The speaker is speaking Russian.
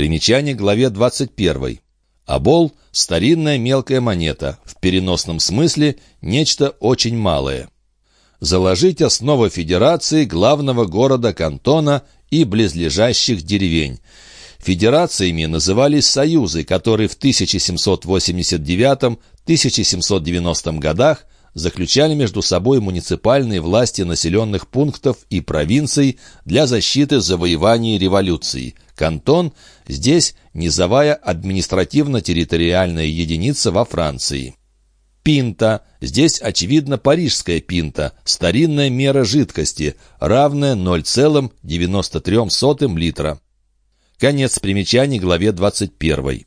Примечание к главе 21. Обол – старинная мелкая монета, в переносном смысле – нечто очень малое. Заложить основы федерации главного города кантона и близлежащих деревень. Федерациями назывались союзы, которые в 1789-1790 годах заключали между собой муниципальные власти населенных пунктов и провинций для защиты завоеваний революции. Кантон здесь низовая административно-территориальная единица во Франции. Пинта. Здесь, очевидно, парижская пинта, старинная мера жидкости, равная 0,93 литра. Конец примечаний главе 21.